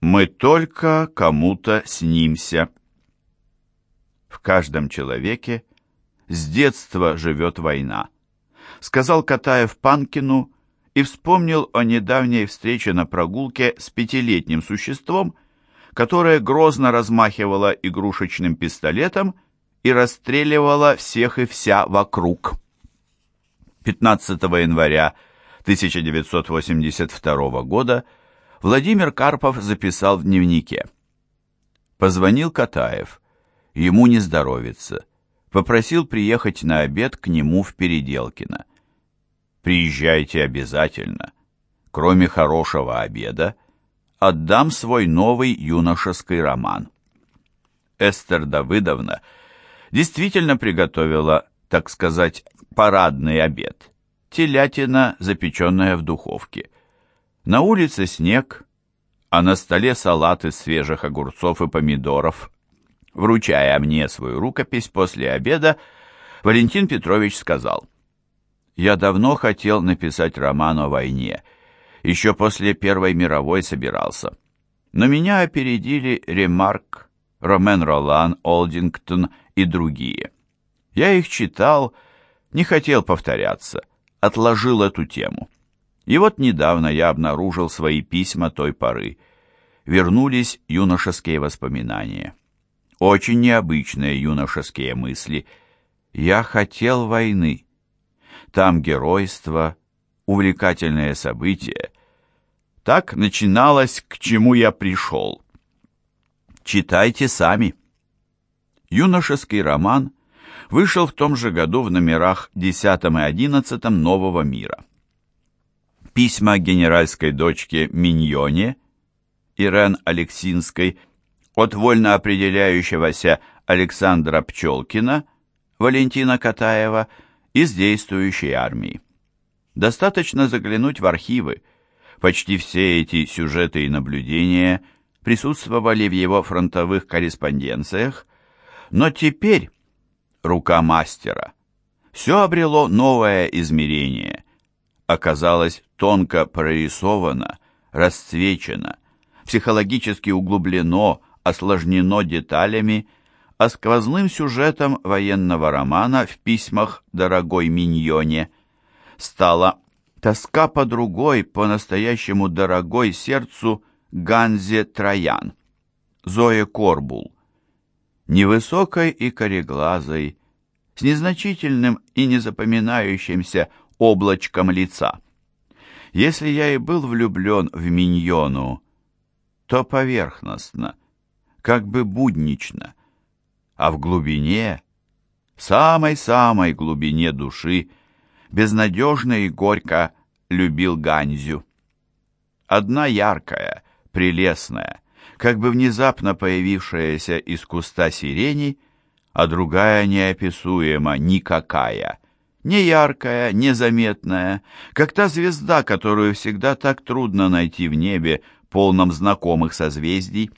Мы только кому-то снимся. В каждом человеке с детства живет война, сказал Катаев Панкину и вспомнил о недавней встрече на прогулке с пятилетним существом, которое грозно размахивало игрушечным пистолетом и расстреливало всех и вся вокруг. 15 января 1982 года Владимир Карпов записал в дневнике. Позвонил Катаев. Ему не здоровится. Попросил приехать на обед к нему в Переделкино. Приезжайте обязательно. Кроме хорошего обеда, отдам свой новый юношеский роман. Эстер Давыдовна действительно приготовила, так сказать, парадный обед. Телятина, запеченная в духовке. На улице снег, а на столе салат из свежих огурцов и помидоров. Вручая мне свою рукопись после обеда, Валентин Петрович сказал, «Я давно хотел написать роман о войне, еще после Первой мировой собирался. Но меня опередили Ремарк, Ромен Ролан, Олдингтон и другие. Я их читал, не хотел повторяться, отложил эту тему. И вот недавно я обнаружил свои письма той поры. Вернулись юношеские воспоминания. Очень необычные юношеские мысли. Я хотел войны. Там геройство, увлекательные события. Так начиналось, к чему я пришел. Читайте сами. Юношеский роман вышел в том же году в номерах 10 и 11 «Нового мира» письма генеральской дочке Миньоне, Ирен Алексинской, от вольно определяющегося Александра Пчелкина, Валентина Катаева из действующей армии. Достаточно заглянуть в архивы. Почти все эти сюжеты и наблюдения присутствовали в его фронтовых корреспонденциях, но теперь рука мастера. Все обрело новое измерение – оказалось тонко прорисовано, расцвечено, психологически углублено, осложнено деталями, а сквозным сюжетом военного романа в письмах «Дорогой Миньоне» стала тоска по другой, по-настоящему дорогой сердцу Ганзе Троян, Зое Корбул, невысокой и кореглазой, с незначительным и незапоминающимся облачком лица. Если я и был влюблен в миньону, то поверхностно, как бы буднично, а в глубине, самой-самой глубине души, безнадежно и горько любил Ганзю. Одна яркая, прелестная, как бы внезапно появившаяся из куста сирени, а другая неописуемо никакая — не яркая, незаметная, как та звезда, которую всегда так трудно найти в небе, полном знакомых созвездий.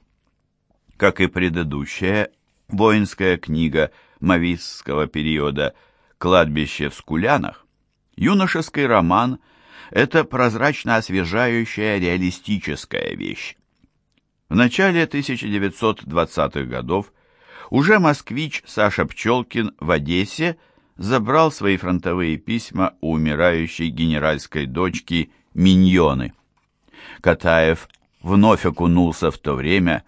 Как и предыдущая воинская книга мавистского периода «Кладбище в Скулянах», юношеский роман — это прозрачно освежающая реалистическая вещь. В начале 1920-х годов уже москвич Саша Пчелкин в Одессе – забрал свои фронтовые письма у умирающей генеральской дочки Миньоны. Катаев вновь окунулся в то время,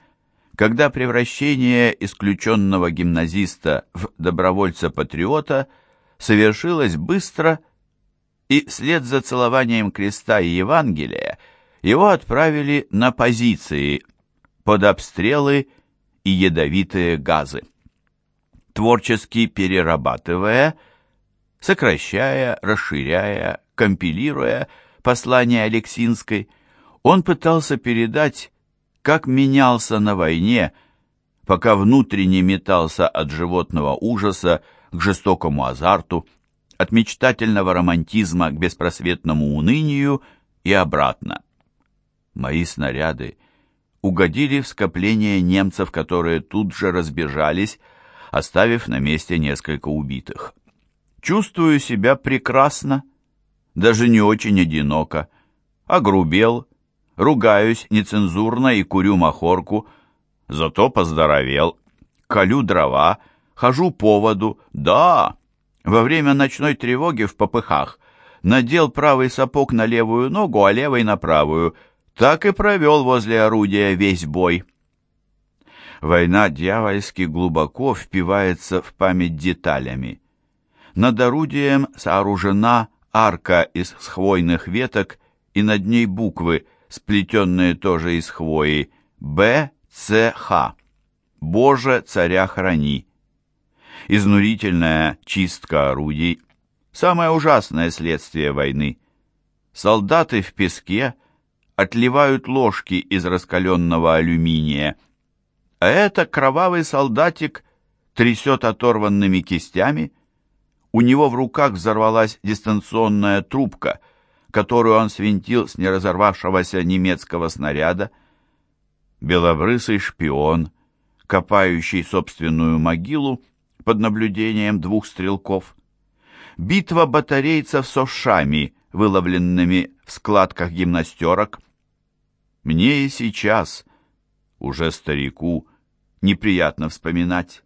когда превращение исключенного гимназиста в добровольца-патриота совершилось быстро, и вслед за целованием креста и Евангелия его отправили на позиции под обстрелы и ядовитые газы творчески перерабатывая, сокращая, расширяя, компилируя послание Алексинской, он пытался передать, как менялся на войне, пока внутренне метался от животного ужаса к жестокому азарту, от мечтательного романтизма к беспросветному унынию и обратно. Мои снаряды угодили в скопление немцев, которые тут же разбежались, оставив на месте несколько убитых. Чувствую себя прекрасно, даже не очень одиноко, огрубел, ругаюсь нецензурно и курю махорку, зато поздоровел, колю дрова, хожу по воду, да, во время ночной тревоги в попыхах. Надел правый сапог на левую ногу, а левый на правую, так и провел возле орудия весь бой. Война дьявольски глубоко впивается в память деталями. Над орудием сооружена арка из хвойных веток и над ней буквы, сплетенные тоже из хвои, Б, Ц, Х. «Боже, царя храни». Изнурительная чистка орудий – самое ужасное следствие войны. Солдаты в песке отливают ложки из раскаленного алюминия, а это кровавый солдатик трясет оторванными кистями. У него в руках взорвалась дистанционная трубка, которую он свинтил с неразорвавшегося немецкого снаряда. Белобрысый шпион, копающий собственную могилу под наблюдением двух стрелков. Битва батарейцев с ошами, выловленными в складках гимнастерок. Мне и сейчас, уже старику, неприятно вспоминать.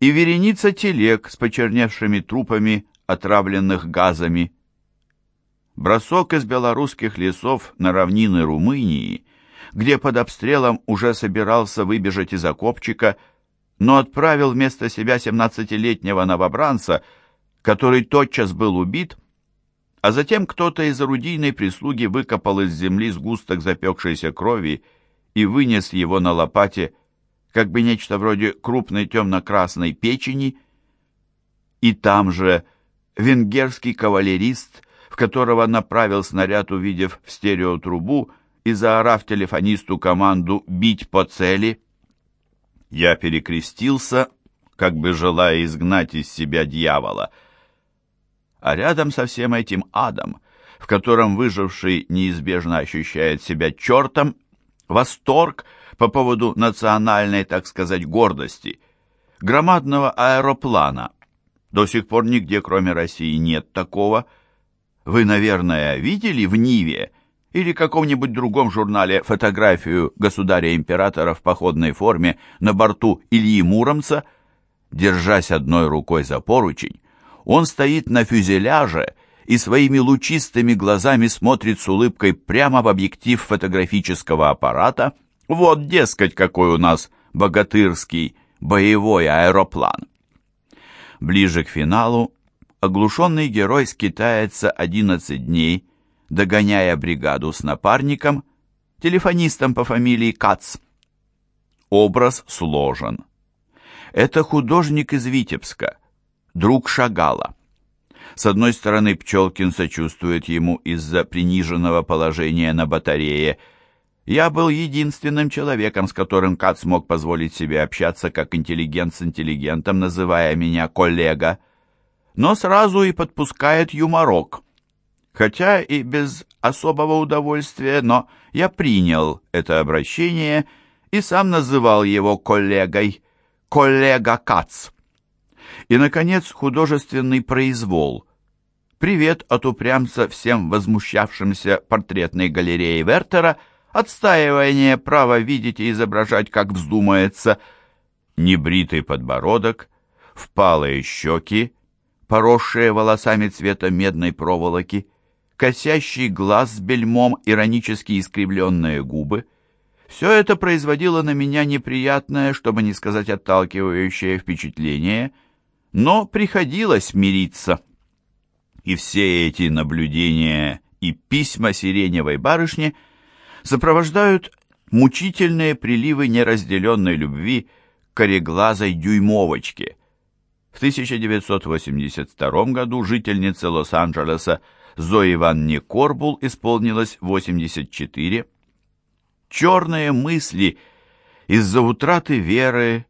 И вереница телег с почерневшими трупами, отравленных газами. Бросок из белорусских лесов на равнины Румынии, где под обстрелом уже собирался выбежать из окопчика, но отправил вместо себя семнадцатилетнего новобранца, который тотчас был убит, а затем кто-то из орудийной прислуги выкопал из земли сгусток запекшейся крови и вынес его на лопате, как бы нечто вроде крупной темно-красной печени, и там же венгерский кавалерист, в которого направил снаряд, увидев в стереотрубу и заорав телефонисту команду «бить по цели», я перекрестился, как бы желая изгнать из себя дьявола. А рядом со всем этим адом, в котором выживший неизбежно ощущает себя чертом, восторг по поводу национальной, так сказать, гордости, громадного аэроплана. До сих пор нигде, кроме России, нет такого. Вы, наверное, видели в Ниве или каком-нибудь другом журнале фотографию государя-императора в походной форме на борту Ильи Муромца, держась одной рукой за поручень, он стоит на фюзеляже и своими лучистыми глазами смотрит с улыбкой прямо в объектив фотографического аппарата. Вот, дескать, какой у нас богатырский боевой аэроплан. Ближе к финалу оглушенный герой скитается 11 дней, догоняя бригаду с напарником, телефонистом по фамилии Кац. Образ сложен. Это художник из Витебска, друг Шагала. С одной стороны, Пчелкин сочувствует ему из-за приниженного положения на батарее. Я был единственным человеком, с которым Кац мог позволить себе общаться как интеллигент с интеллигентом, называя меня коллега. Но сразу и подпускает юморок хотя и без особого удовольствия, но я принял это обращение и сам называл его коллегой, коллега Кац. И, наконец, художественный произвол. Привет от упрямца всем возмущавшимся портретной галереи Вертера, отстаивание права видеть и изображать, как вздумается, небритый подбородок, впалые щеки, поросшие волосами цвета медной проволоки — косящий глаз с бельмом, иронически искривленные губы. Все это производило на меня неприятное, чтобы не сказать отталкивающее впечатление, но приходилось мириться. И все эти наблюдения и письма сиреневой барышни сопровождают мучительные приливы неразделенной любви к кореглазой дюймовочке. В 1982 году жительница Лос-Анджелеса Зои Ивановне Корбул исполнилось 84. Черные мысли из-за утраты веры,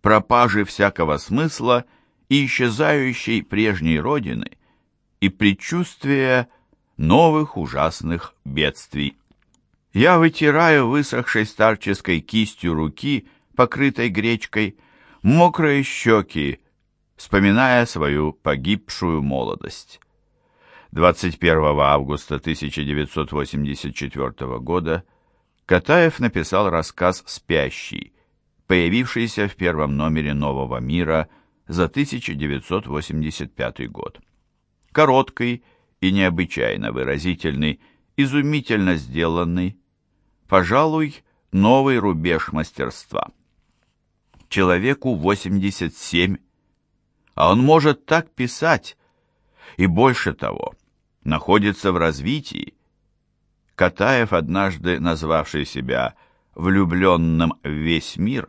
пропажи всякого смысла и исчезающей прежней родины и предчувствия новых ужасных бедствий. Я вытираю высохшей старческой кистью руки, покрытой гречкой, мокрые щеки, вспоминая свою погибшую молодость. 21 августа 1984 года Катаев написал рассказ «Спящий», появившийся в первом номере «Нового мира» за 1985 год. Короткий и необычайно выразительный, изумительно сделанный, пожалуй, новый рубеж мастерства. Человеку 87, а он может так писать, и больше того, находится в развитии. Катаев, однажды назвавший себя влюбленным в весь мир,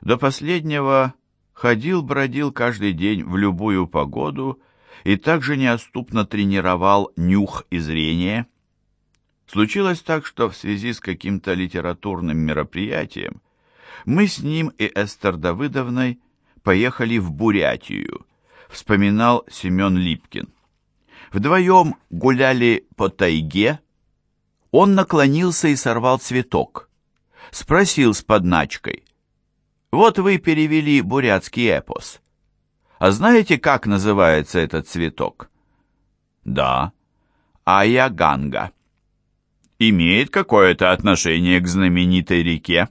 до последнего ходил-бродил каждый день в любую погоду и также неоступно тренировал нюх и зрение. Случилось так, что в связи с каким-то литературным мероприятием мы с ним и Эстер Давыдовной поехали в Бурятию, вспоминал Семен Липкин. Вдвоем гуляли по тайге, он наклонился и сорвал цветок. Спросил с подначкой. «Вот вы перевели бурятский эпос. А знаете, как называется этот цветок?» «Да, Аяганга». «Имеет какое-то отношение к знаменитой реке?»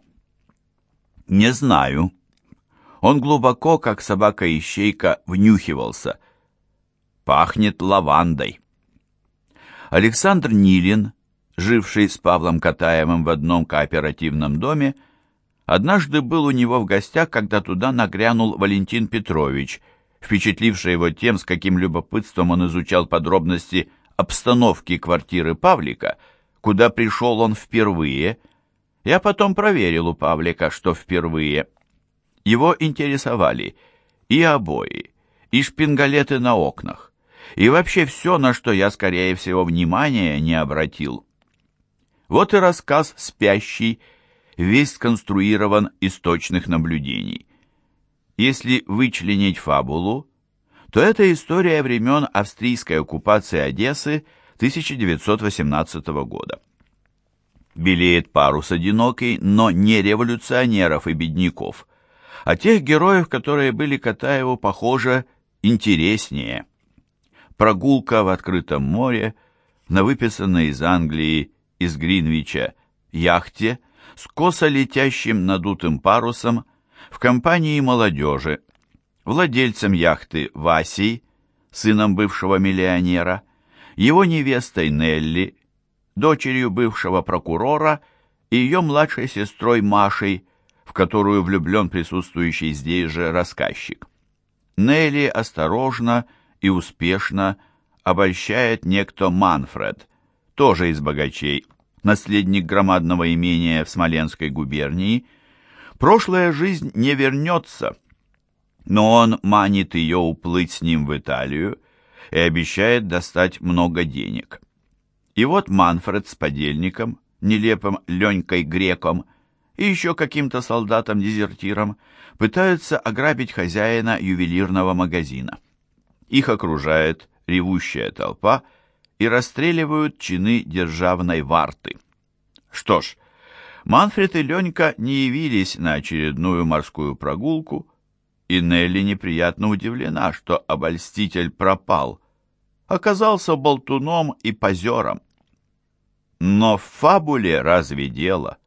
«Не знаю». Он глубоко, как собака-ищейка, внюхивался. «Пахнет лавандой». Александр Нилин, живший с Павлом Катаевым в одном кооперативном доме, однажды был у него в гостях, когда туда нагрянул Валентин Петрович, впечатливший его тем, с каким любопытством он изучал подробности обстановки квартиры Павлика, куда пришел он впервые – я потом проверил у Павлика, что впервые. Его интересовали и обои, и шпингалеты на окнах, и вообще все, на что я, скорее всего, внимания не обратил. Вот и рассказ «Спящий», весь сконструирован из точных наблюдений. Если вычленить фабулу, то это история времен австрийской оккупации Одессы 1918 года. Белеет парус одинокий, но не революционеров и бедняков, а тех героев, которые были Катаеву, похоже, интереснее. Прогулка в открытом море на выписанной из Англии, из Гринвича, яхте с косо летящим надутым парусом в компании молодежи, владельцем яхты Васей, сыном бывшего миллионера, его невестой Нелли, дочерью бывшего прокурора и ее младшей сестрой Машей, в которую влюблен присутствующий здесь же рассказчик. Нелли осторожно и успешно обольщает некто Манфред, тоже из богачей, наследник громадного имения в Смоленской губернии. Прошлая жизнь не вернется, но он манит ее уплыть с ним в Италию и обещает достать много денег. И вот Манфред с подельником, нелепым Ленькой Греком и еще каким-то солдатом-дезертиром пытаются ограбить хозяина ювелирного магазина. Их окружает ревущая толпа и расстреливают чины державной варты. Что ж, Манфред и Ленька не явились на очередную морскую прогулку, и Нелли неприятно удивлена, что обольститель пропал, оказался болтуном и позером. Но в фабуле разве дело?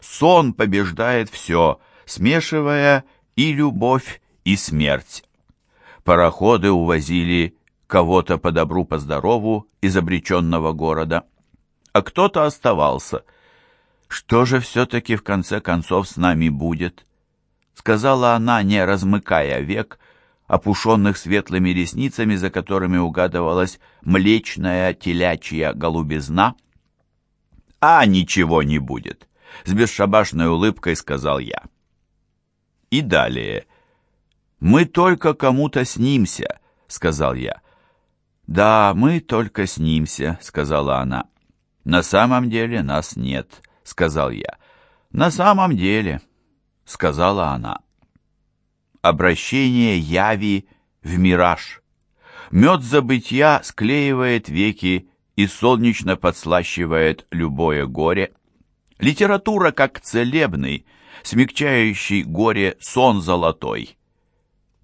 Сон побеждает все, смешивая и любовь, и смерть. Пароходы увозили кого-то по добру, по здорову из обреченного города, а кто-то оставался. Что же все-таки в конце концов с нами будет? Сказала она, не размыкая век, опушенных светлыми ресницами, за которыми угадывалась млечная телячья голубизна. «А, ничего не будет», — с бесшабашной улыбкой сказал я. И далее. «Мы только кому-то снимся», — сказал я. «Да, мы только снимся», — сказала она. «На самом деле нас нет», — сказал я. «На самом деле», — сказала она обращение яви в мираж. Мед забытья склеивает веки и солнечно подслащивает любое горе. Литература как целебный, смягчающий горе сон золотой.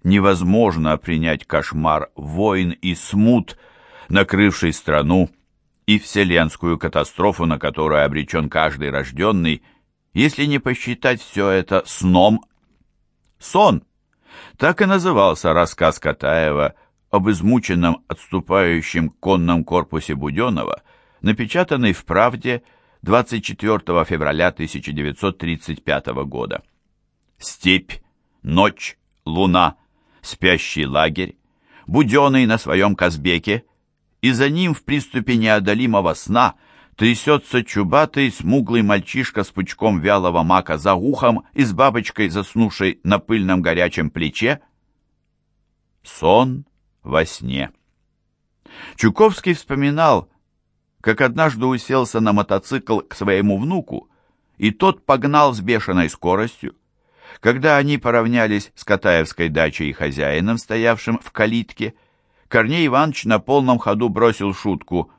Невозможно принять кошмар войн и смут, накрывший страну, и вселенскую катастрофу, на которую обречен каждый рожденный, если не посчитать все это сном. Сон. Так и назывался рассказ Катаева об измученном отступающем конном корпусе Буденова, напечатанный в «Правде» 24 февраля 1935 года. Степь, ночь, луна, спящий лагерь, Буденный на своем Казбеке, и за ним в приступе неодолимого сна трясется чубатый, смуглый мальчишка с пучком вялого мака за ухом и с бабочкой, заснувшей на пыльном горячем плече. Сон во сне. Чуковский вспоминал, как однажды уселся на мотоцикл к своему внуку, и тот погнал с бешеной скоростью. Когда они поравнялись с Катаевской дачей и хозяином, стоявшим в калитке, Корней Иванович на полном ходу бросил шутку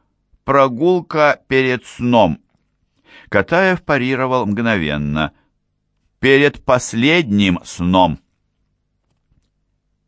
«Прогулка перед сном». Катаев парировал мгновенно «Перед последним сном».